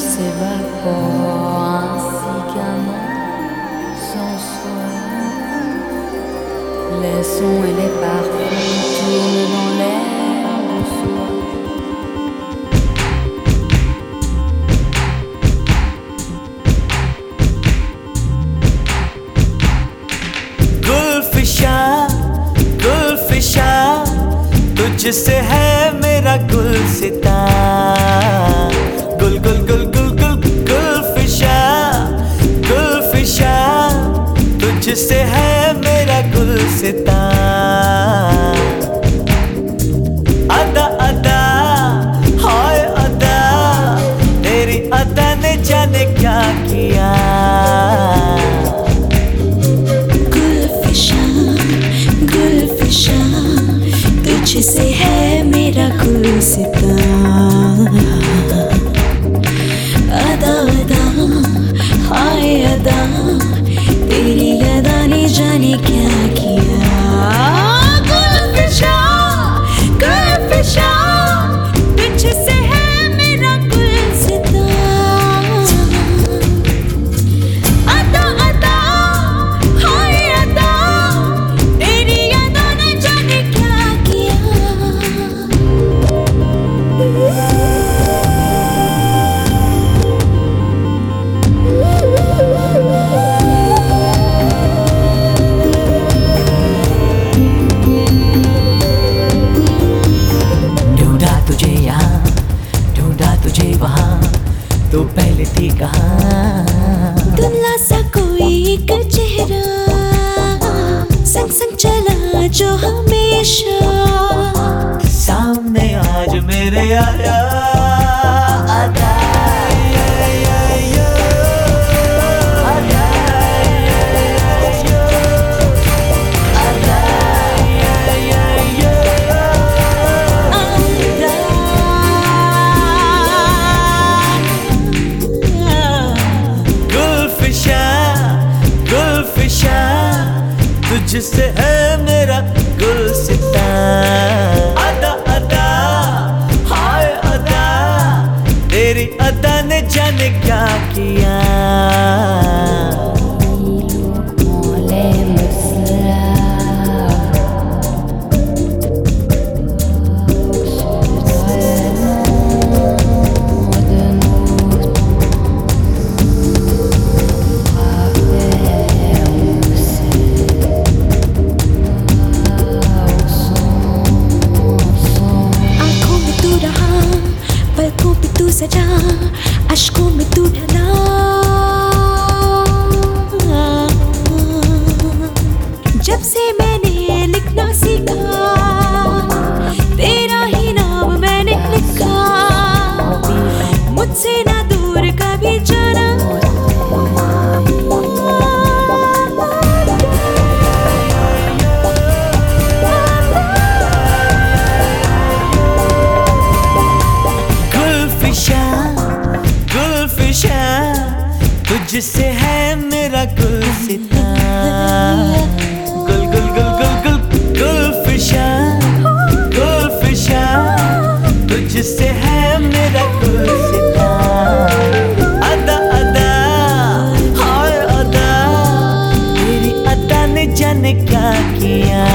ainsi qu'un sans soi. Les sons et les parfums tournent dans l'air de soi. Gulfisha Gulfisha तुझसे है मेरा गुलसिता गुल तुझसे है मेरा गुलसिता। अदा अदा, हाय, अदा, तेरी अदा ने जाने क्या किया? तुझसे है मेरा गुलसिता। जाने क्या किया? गुलफिशा गुलफिशा कहाँ सा कोई एक चेहरा संग संग चला जो हमेशा। सामने आज मेरे आया। से है मेरा गुलसिता अदा अदा हाय अदा तेरी अदा ने जाने क्या किया? पे तू सजा, अशकों में तू ढला। जब से मैंने लिखना सीखा, तेरा ही नाम मैंने लिखा। मुझसे ना दूर कभी जा तुझसे है मेरा गुल गुल गुल गुल गुल गुल गुलफिशा गुलफिशा तुझसे है मेरा गुल अदा अदा हाय अदा। मेरी अदा ने जाने क्या किया?